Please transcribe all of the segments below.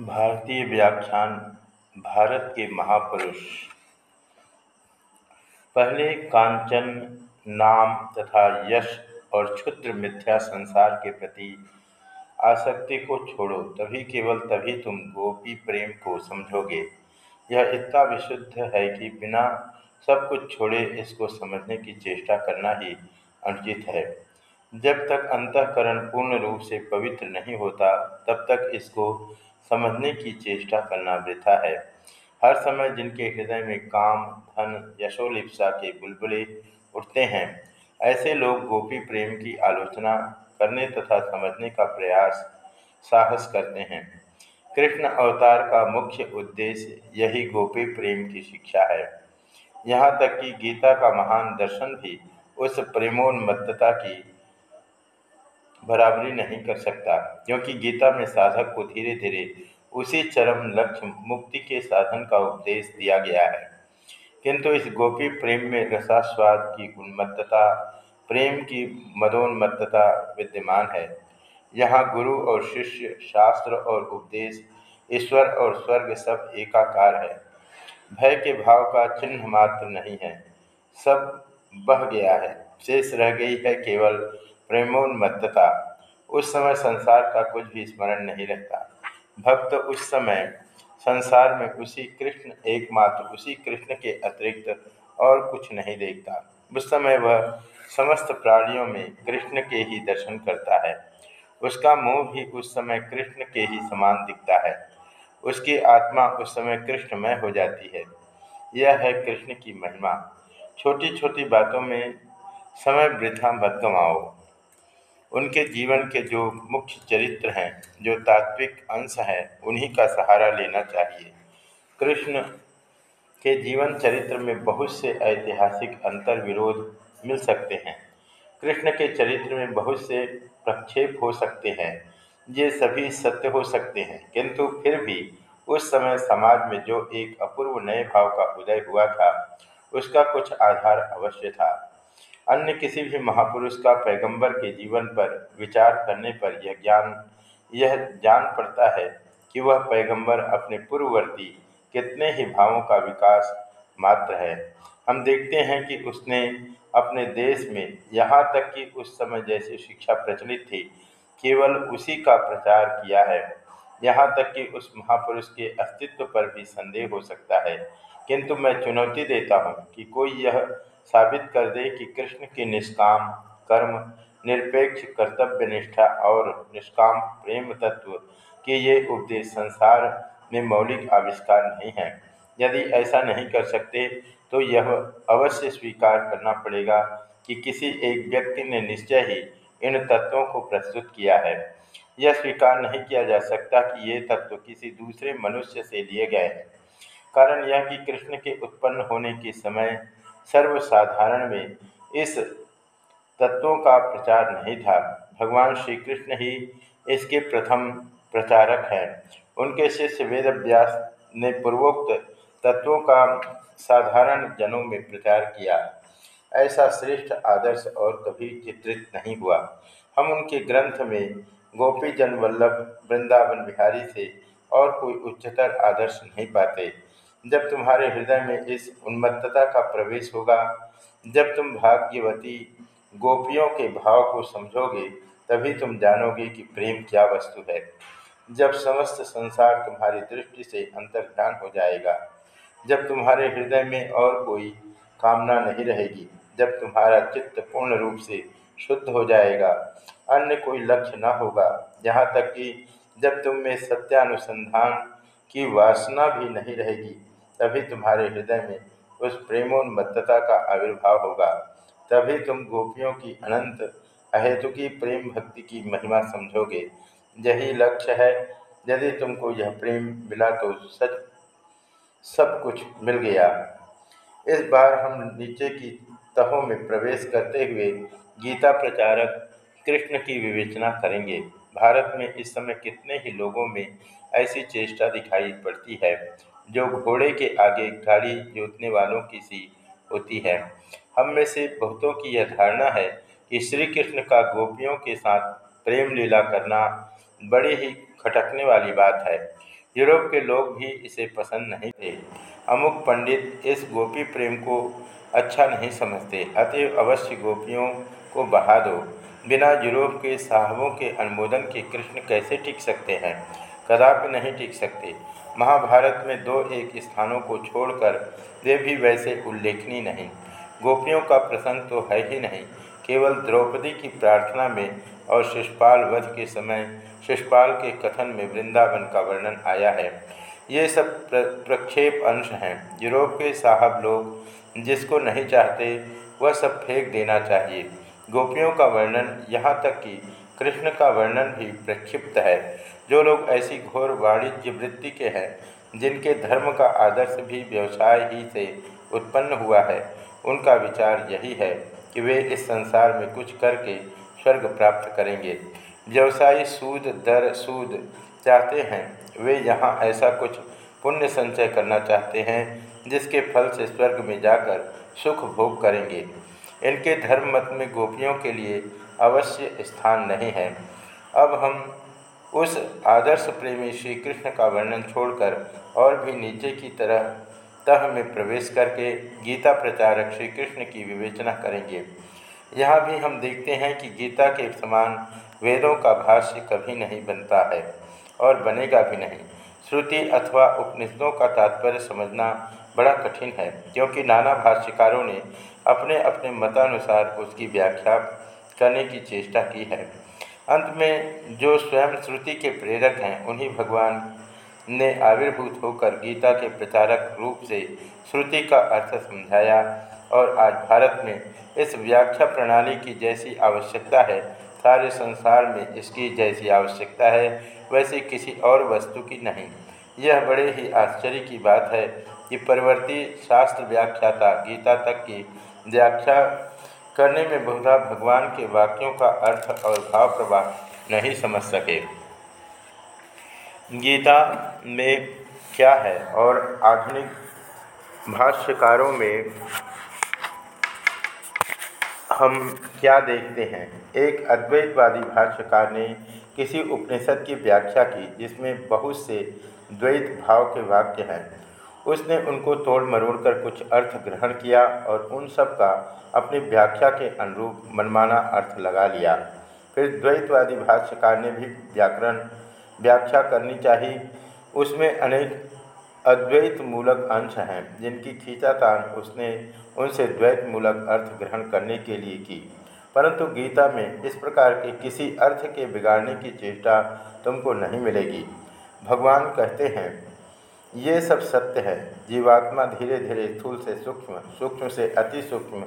भारतीय व्याख्यान, भारत के महापुरुष। पहले कांचन, नाम तथा यश और क्षुद्र मिथ्या संसार के प्रति आसक्ति को छोड़ो, तभी केवल तभी तुम गोपी प्रेम को समझोगे। यह इतना विशुद्ध है कि बिना सब कुछ छोड़े इसको समझने की चेष्टा करना ही अनुचित है। जब तक अंतकरण पूर्ण रूप से पवित्र नहीं होता, तब तक इसको समझने की चेष्टा करना वृथा है। हर समय जिनके हृदय में काम, धन यशोलिप्सा के बुलबुले उठते हैं, ऐसे लोग गोपी प्रेम की आलोचना करने तथा समझने का प्रयास, साहस करते हैं। कृष्ण अवतार का मुख्य उद्देश्य यही गोपी प्रेम की शिक्षा है। यहाँ तक कि गीता का महान दर्शन भी उस प्रेमोन्मत्तता की बराबरी नहीं कर सकता, क्योंकि गीता में साधक को धीरे धीरे उसी चरम लक्ष्य मुक्ति के साधन का उपदेश दिया गया है। किंतु इस गोपी प्रेम में रसास्वाद की उन्मत्तता, प्रेम की मदोन्मत्तता विद्यमान है। यहाँ गुरु और शिष्य, शास्त्र और उपदेश, ईश्वर और स्वर्ग सब एकाकार है। भय के भाव का चिन्ह मात्र नहीं है। सब बह गया है। शेष रह गई है केवल प्रेमोन्मत्तता। उस समय संसार का कुछ भी स्मरण नहीं रहता भक्त उस समय संसार में उसी कृष्ण, एकमात्र उसी कृष्ण के अतिरिक्त और कुछ नहीं देखता। उस समय वह समस्त प्राणियों में कृष्ण के ही दर्शन करता है। उसका मुँह भी उस समय कृष्ण के ही समान दिखता है। उसकी आत्मा उस समय कृष्णमय हो जाती है। यह है कृष्ण की महिमा। छोटी छोटी बातों में समय वृथा मत उनके जीवन के जो मुख्य चरित्र हैं, जो तात्विक अंश हैं, उन्हीं का सहारा लेना चाहिए। कृष्ण के जीवन चरित्र में बहुत से ऐतिहासिक अंतर विरोध मिल सकते हैं। कृष्ण के चरित्र में बहुत से प्रक्षेप हो सकते हैं, ये सभी सत्य हो सकते हैं, किंतु फिर भी उस समय समाज में जो एक अपूर्व नए भाव का उदय हुआ था, उसका कुछ आधार अवश्य था। अन्य किसी भी महापुरुष का पैगंबर के जीवन पर विचार करने पर यह ज्ञान, यह जान पड़ता है कि वह पैगंबर अपने पूर्ववर्ती कितने ही भावों का विकास मात्र है। हम देखते हैं कि उसने अपने देश में यहाँ तक कि उस समय जैसी शिक्षा प्रचलित थी, केवल उसी का प्रचार किया है। यहाँ तक कि उस महापुरुष के अस्तित्व पर भी संदेह हो सकता है। किंतु मैं चुनौती देता हूँ कि कोई यह साबित कर दे कि कृष्ण के निष्काम कर्म, निरपेक्ष कर्तव्य निष्ठा और निष्काम प्रेम तत्व के ये उपदेश संसार में मौलिक आविष्कार नहीं है। यदि ऐसा नहीं कर सकते तो यह अवश्य स्वीकार करना पड़ेगा कि किसी एक व्यक्ति ने निश्चय ही इन तत्वों को प्रस्तुत किया है। यह स्वीकार नहीं किया जा सकता कि ये तत्व किसी दूसरे मनुष्य से लिए गए हैं। कारण यह कि कृष्ण के उत्पन्न होने के समय सर्वसाधारण में इस तत्वों का प्रचार नहीं था। भगवान श्री कृष्ण ही इसके प्रथम प्रचारक हैं। उनके शिष्य वेद व्यास ने पूर्वोक्त तत्वों का साधारण जनों में प्रचार किया। ऐसा श्रेष्ठ, आदर्श और कभी चित्रित नहीं हुआ। हम उनके ग्रंथ में गोपी जन वल्लभ, वृंदावन बिहारी से और कोई उच्चतर आदर्श नहीं पाते। जब तुम्हारे हृदय में इस उन्मत्तता का प्रवेश होगा, जब तुम भाग्यवती गोपियों के भाव को समझोगे, तभी तुम जानोगे कि प्रेम क्या वस्तु है। जब समस्त संसार तुम्हारी दृष्टि से अंतर्ध्यान हो जाएगा, जब तुम्हारे हृदय में और कोई कामना नहीं रहेगी, जब तुम्हारा चित्त पूर्ण रूप से शुद्ध हो जाएगा, अन्य कोई लक्ष्य न होगा। यहाँ तक कि जब तुम में सत्यानुसंधान की वासना भी नहीं रहेगी तभी तुम्हारे हृदय में उस प्रेमोन्मत्तता का आविर्भाव होगा। तभी तुम गोपियों की अनंत, अहेतुकी प्रेम भक्ति की महिमा समझोगे। यही लक्ष्य है, यदि तुमको यह प्रेम मिला तो सच, सब कुछ मिल गया। इस बार हम नीचे की तहों में प्रवेश करते हुए गीता प्रचारक कृष्ण की विवेचना करेंगे। भारत में इस समय कितने ही लोगों में ऐसी चेष्टा दिखाई पड़ती है। जो घोड़े के आगे गाड़ी जोतने वालों की सी होती है। हम में से बहुतों की यह धारणा है कि श्री कृष्ण का गोपियों के साथ प्रेम लीला करना बड़ी ही खटकने वाली बात है। यूरोप के लोग भी इसे पसंद नहीं थे। अमुक पंडित इस गोपी प्रेम को अच्छा नहीं समझते। अतएव अवश्य गोपियों को बहा दो। बिना यूरोप के साहबों के अनुमोदन के कृष्ण कैसे टिक सकते हैं? कदापि नहीं टिक सकते। महाभारत में दो एक स्थानों को छोड़कर वे भी वैसे उल्लेखनीय नहीं। गोपियों का प्रसंग तो है ही नहीं। केवल द्रौपदी की प्रार्थना में और शिषपाल वध के समय शिषपाल के कथन में वृंदावन का वर्णन आया है। ये सब प्र, प्रक्षेप अंश हैं। यूरोप के साहब लोग जिसको नहीं चाहते वह सब फेंक देना चाहिए। गोपियों का वर्णन यहाँ तक कि कृष्ण का वर्णन भी प्रक्षिप्त है। जो लोग ऐसी घोर वाणिज्य वृत्ति के हैं, जिनके धर्म का आदर्श भी व्यवसाय ही से उत्पन्न हुआ है, उनका विचार यही है कि वे इस संसार में कुछ करके स्वर्ग प्राप्त करेंगे। व्यवसायी सूद, दर, सूद चाहते हैं, वे यहाँ ऐसा कुछ पुण्य संचय करना चाहते हैं, जिसके फल से स्वर्ग में जाकर सुख भोग करेंगे। इनके धर्म मत में गोपियों के लिए अवश्य स्थान नहीं है। अब हम उस आदर्श प्रेमी श्री कृष्ण का वर्णन छोड़कर और भी नीचे की तरह, तह में प्रवेश करके गीता प्रचारक श्री कृष्ण की विवेचना करेंगे। यहाँ भी हम देखते हैं कि गीता के समान वेदों का भाष्य कभी नहीं बनता है और बनेगा भी नहीं। श्रुति अथवा उपनिषदों का तात्पर्य समझना बड़ा कठिन है, क्योंकि नाना भाष्यकारों ने अपने अपने मतानुसार उसकी व्याख्या करने की चेष्टा की है। अंत में जो स्वयं श्रुति के प्रेरक हैं, उन्हीं भगवान ने आविर्भूत होकर गीता के प्रचारक रूप से श्रुति का अर्थ समझाया और आज भारत में इस व्याख्या प्रणाली की जैसी आवश्यकता है, सारे संसार में इसकी जैसी आवश्यकता है, वैसे किसी और वस्तु की नहीं। यह बड़े ही आश्चर्य की बात है कि परवर्ती शास्त्र व्याख्याता गीता तक की व्याख्या करने में बहुधा भगवान के वाक्यों का अर्थ और भाव प्रवाह नहीं समझ सके। गीता में क्या है और आधुनिक भाष्यकारों में हम क्या देखते हैं? एक अद्वैतवादी भाष्यकार ने किसी उपनिषद की व्याख्या की जिसमें बहुत से द्वैत भाव के वाक्य हैं। उसने उनको तोड़ मरोड़ कर कुछ अर्थ ग्रहण किया और उन सब का अपनी व्याख्या के अनुरूप मनमाना अर्थ लगा लिया। फिर द्वैतवादी भाष्यकार ने भी व्याकरण व्याख्या करनी चाहिए। उसमें अनेक अद्वैत मूलक अंश हैं, जिनकी खींचातान उसने उनसे द्वैत मूलक अर्थ ग्रहण करने के लिए की। परंतु गीता में इस प्रकार के किसी अर्थ के बिगाड़ने की चेष्टा तुमको नहीं मिलेगी। भगवान कहते हैं ये सब सत्य है। जीवात्मा धीरे धीरे स्थूल से सूक्ष्म सूक्ष्म से अति सूक्ष्म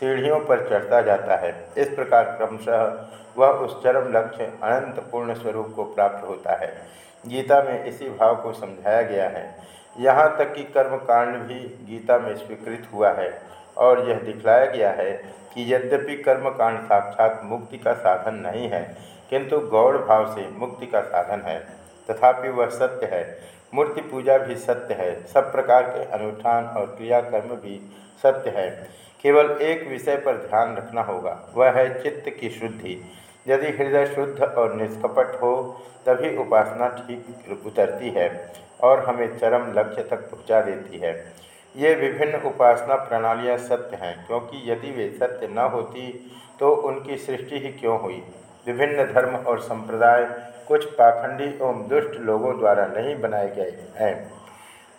सीढ़ियों पर चढ़ता जाता है। इस प्रकार क्रमशः वह उस चरम लक्ष्य, अनंत पूर्ण स्वरूप को प्राप्त होता है। गीता में इसी भाव को समझाया गया है। यहाँ तक कि कर्म कांड भी गीता में स्वीकृत हुआ है और यह दिखलाया गया है कि यद्यपि कर्म कांड साक्षात मुक्ति का साधन नहीं है, किंतु गौड़ भाव से मुक्ति का साधन है। तथापि वह सत्य है मूर्ति पूजा भी सत्य है। सब प्रकार के अनुष्ठान और क्रियाकर्म भी सत्य है। केवल एक विषय पर ध्यान रखना होगा, वह है चित्त की शुद्धि। यदि हृदय शुद्ध और निष्कपट हो, तभी उपासना ठीक उतरती है और हमें चरम लक्ष्य तक पहुँचा देती है। ये विभिन्न उपासना प्रणालियाँ सत्य हैं, क्योंकि यदि वे सत्य न होती तो उनकी सृष्टि ही क्यों हुई? विभिन्न धर्म और संप्रदाय कुछ पाखंडी एवं दुष्ट लोगों द्वारा नहीं बनाए गए हैं,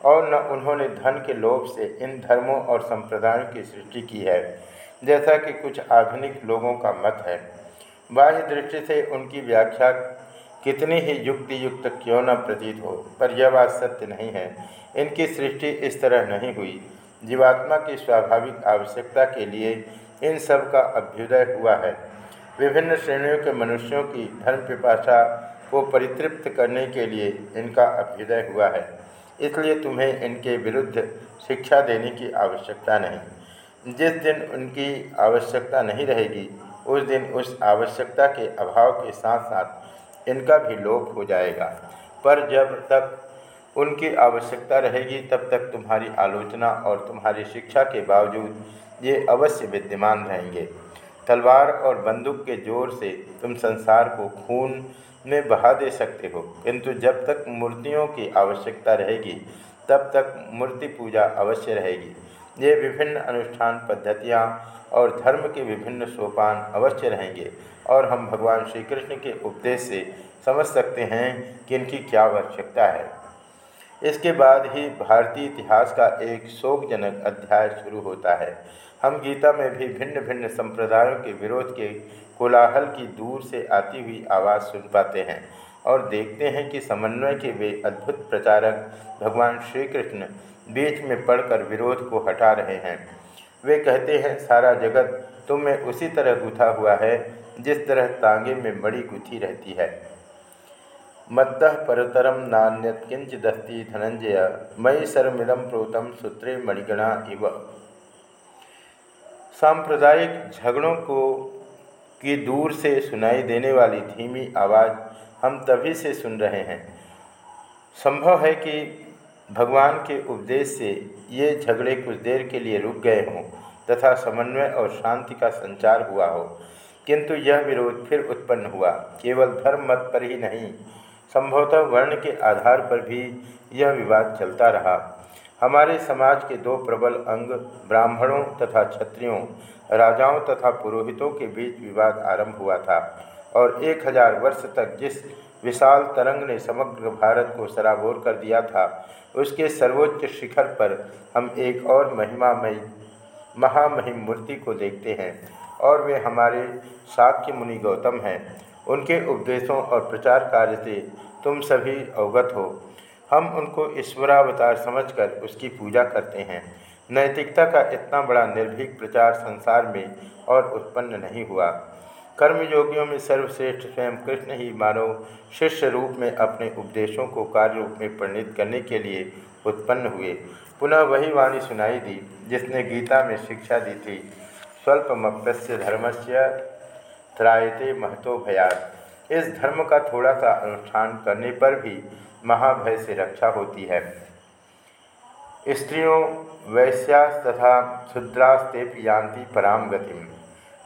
और न उन्होंने धन के लोभ से इन धर्मों और संप्रदायों की सृष्टि की है, जैसा कि कुछ आधुनिक लोगों का मत है। बाह्य दृष्टि से उनकी व्याख्या कितनी ही युक्ति युक्त क्यों न प्रतीत हो, पर यह बात सत्य नहीं है। इनकी सृष्टि इस तरह नहीं हुई। जीवात्मा की स्वाभाविक आवश्यकता के लिए इन सब का अभ्युदय हुआ है। विभिन्न श्रेणियों के मनुष्यों की धर्म पिपाशा को परितृप्त करने के लिए इनका अभ्युदय हुआ है। इसलिए तुम्हें इनके विरुद्ध शिक्षा देने की आवश्यकता नहीं। जिस दिन उनकी आवश्यकता नहीं रहेगी, उस दिन उस आवश्यकता के अभाव के साथ साथ इनका भी लोप हो जाएगा। पर जब तक उनकी आवश्यकता रहेगी, तब तक तुम्हारी आलोचना और तुम्हारी शिक्षा के बावजूद ये अवश्य विद्यमान रहेंगे। तलवार और बंदूक के ज़ोर से तुम संसार को खून में बहा दे सकते हो। किंतु जब तक मूर्तियों की आवश्यकता रहेगी, तब तक मूर्ति पूजा अवश्य रहेगी। ये विभिन्न अनुष्ठान पद्धतियाँ और धर्म के विभिन्न सोपान अवश्य रहेंगे और हम भगवान श्री कृष्ण के उपदेश से समझ सकते हैं कि इनकी क्या आवश्यकता है। इसके बाद ही भारतीय इतिहास का एक शोकजनक अध्याय शुरू होता है। हम गीता में भी भिन्न भिन्न संप्रदायों के विरोध के कोलाहल की दूर से आती हुई आवाज़ सुन पाते हैं और देखते हैं कि समन्वय के वे अद्भुत प्रचारक भगवान श्री कृष्ण बीच में पड़कर विरोध को हटा रहे हैं। वे कहते हैं, सारा जगत तुम में उसी तरह गुथा हुआ है, जिस तरह तांगे में मड़ी गुथी रहती है। मत्त परतरम नान्यत किंचिदस्ति धनंजय मई सर्मिदम प्रोतम सूत्रे मणिगणा इव। सांप्रदायिक झगड़ों को की दूर से सुनाई देने वाली धीमी आवाज़ हम तभी से सुन रहे हैं। संभव है कि भगवान के उपदेश से ये झगड़े कुछ देर के लिए रुक गए हों, तथा समन्वय और शांति का संचार हुआ हो। किंतु यह विरोध फिर उत्पन्न हुआ। केवल धर्म मत पर ही नहीं, संभवतः वर्ण के आधार पर भी यह विवाद चलता रहा। हमारे समाज के दो प्रबल अंग, ब्राह्मणों तथा क्षत्रियों, राजाओं तथा पुरोहितों के बीच विवाद आरंभ हुआ था और एक हज़ार वर्ष तक जिस विशाल तरंग ने समग्र भारत को सराबोर कर दिया था, उसके सर्वोच्च शिखर पर हम एक और महिमामयी महामहिम मूर्ति को देखते हैं और वे हमारे शाक्य मुनि गौतम हैं। उनके उपदेशों और प्रचार कार्य से तुम सभी अवगत हो। हम उनको ईश्वरावतार समझकर उसकी पूजा करते हैं। नैतिकता का इतना बड़ा निर्भीक प्रचार संसार में और उत्पन्न नहीं हुआ। कर्मयोगियों में सर्वश्रेष्ठ स्वयं कृष्ण ही मानव शिष्य रूप में अपने उपदेशों को कार्य रूप में परिणित करने के लिए उत्पन्न हुए। पुनः वही वाणी सुनाई दी, जिसने गीता में शिक्षा दी थी। स्वल्पमप्यस्य धर्मस्य त्रायते महतो भयात। इस धर्म का थोड़ा सा अनुष्ठान करने पर भी महाभय से रक्षा होती है। स्त्रियों वैश्या तथा शुद्रास्ते यान्ति पराम गतिम।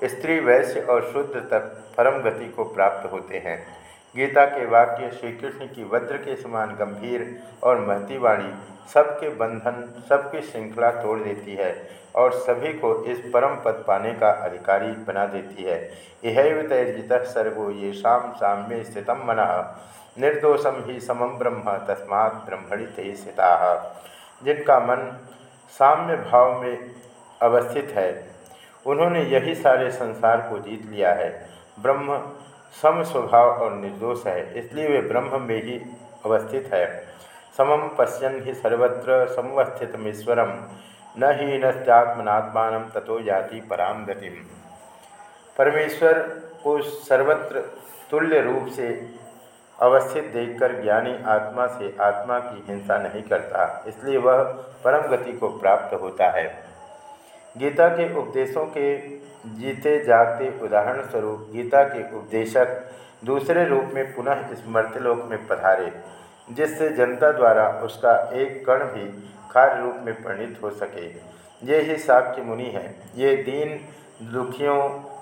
स्त्री वैश्य और शुद्र तक परम गति को प्राप्त होते हैं। गीता के वाक्य श्री कृष्ण की वज्र के समान गंभीर और महती वाणी सबके बंधन, सबकी श्रृंखला तोड़ देती है और सभी को इस परम पद पाने का अधिकारी बना देती है। यह तैर्जित सर्गो ये शाम साम्य स्थित मन। निर्दोषम ही समम ब्रह्म, तस्मात् ब्रह्मणि ते स्थिता। जिनका मन साम्य भाव में अवस्थित है, उन्होंने यही सारे संसार को जीत लिया है। ब्रह्म सम स्वभाव और निर्दोष है, इसलिए वे ब्रह्म में ही अवस्थित है। समम पश्यन ही सर्वत्र समवस्थितमीश्वरम न ही नत्यात्मनात्मान तथो जाति पराम गति परमेश्वर को सर्वत्र तुल्य रूप से अवस्थित देखकर ज्ञानी आत्मा से आत्मा की हिंसा नहीं करता, इसलिए वह परम गति को प्राप्त होता है। गीता के उपदेशों के जीते जागते उदाहरण स्वरूप गीता के उपदेशक दूसरे रूप में पुनः इस मर्त्यलोक में पधारे, जिससे जनता द्वारा उसका एक कण भी कार्य रूप में परिणित हो सके। ये ही साक्य मुनि हैं। ये दीन दुखियों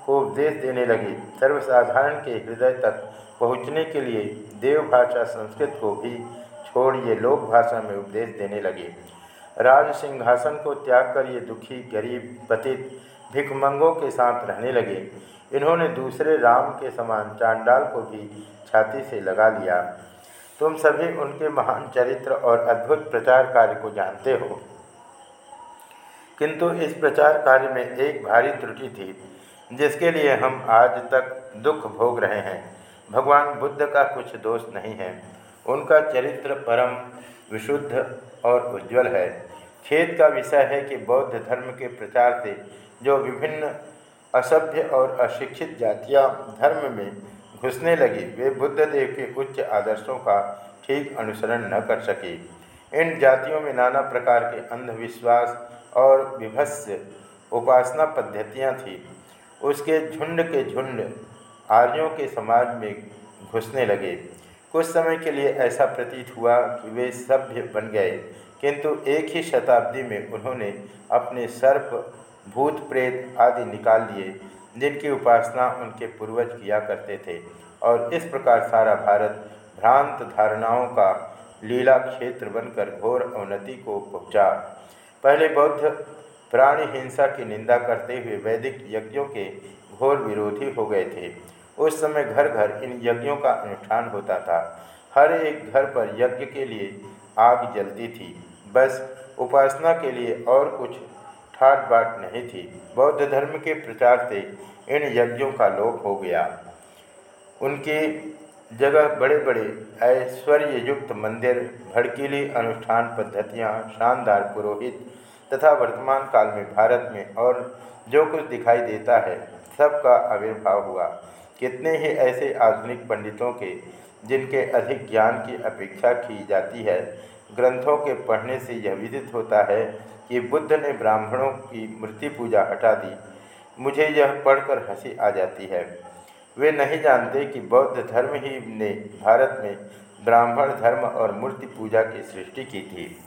को उपदेश देने लगे। सर्वसाधारण के हृदय तक पहुँचने के लिए देवभाषा संस्कृत को भी छोड़ ये लोक भाषा में उपदेश देने लगे। राज सिंहासन को त्याग कर ये दुखी, गरीब, पतित भिखमंगों के साथ रहने लगे। इन्होंने दूसरे राम के समान चांडाल को भी छाती से लगा लिया। तुम सभी उनके महान चरित्र और अद्भुत प्रचार कार्य को जानते हो। किंतु इस प्रचार कार्य में एक भारी त्रुटि थी, जिसके लिए हम आज तक दुख भोग रहे हैं। भगवान बुद्ध का कुछ दोष नहीं है। उनका चरित्र परम, विशुद्ध और उज्जवल है। खेद का विषय है कि बौद्ध धर्म के प्रचार से जो विभिन्न असभ्य और अशिक्षित जातियाँ धर्म में घुसने लगी, वे बुद्ध देव के उच्च आदर्शों का ठीक अनुसरण न कर सके। इन जातियों में नाना प्रकार के अंधविश्वास और विभत्स उपासना पद्धतियाँ थीं। उसके झुंड के झुंड आर्यों के समाज में घुसने लगे। कुछ समय के लिए ऐसा प्रतीत हुआ कि वे सभ्य बन गए, किंतु एक ही शताब्दी में उन्होंने अपने सर्प भूत, प्रेत आदि निकाल लिए जिनकी उपासना उनके पूर्वज किया करते थे। और इस प्रकार सारा भारत भ्रांत धारणाओं का लीला क्षेत्र बनकर घोर अवनति को पहुँचा। पहले बौद्ध प्राणी हिंसा की निंदा करते हुए वैदिक यज्ञों के घोर विरोधी हो गए थे। उस समय घर घर इन यज्ञों का अनुष्ठान होता था। हर एक घर पर यज्ञ के लिए आग जलती थी। बस उपासना के लिए और कुछ ठाट बाट नहीं थी। बौद्ध धर्म के प्रचार से इन यज्ञों का लोप हो गया। उनके जगह बड़े बड़े ऐश्वर्य युक्त मंदिर, भड़कीली अनुष्ठान पद्धतियाँ, शानदार पुरोहित तथा वर्तमान काल में भारत में और जो कुछ दिखाई देता है, सबका आविर्भाव हुआ। कितने ही ऐसे आधुनिक पंडितों के जिनके अधिक ज्ञान की अपेक्षा की जाती है ग्रंथों के पढ़ने से यह विदित होता है कि बुद्ध ने ब्राह्मणों की मूर्ति पूजा हटा दी। मुझे यह पढ़कर हँसी आ जाती है। वे नहीं जानते कि बौद्ध धर्म ही ने भारत में ब्राह्मण धर्म और मूर्ति पूजा की सृष्टि की थी।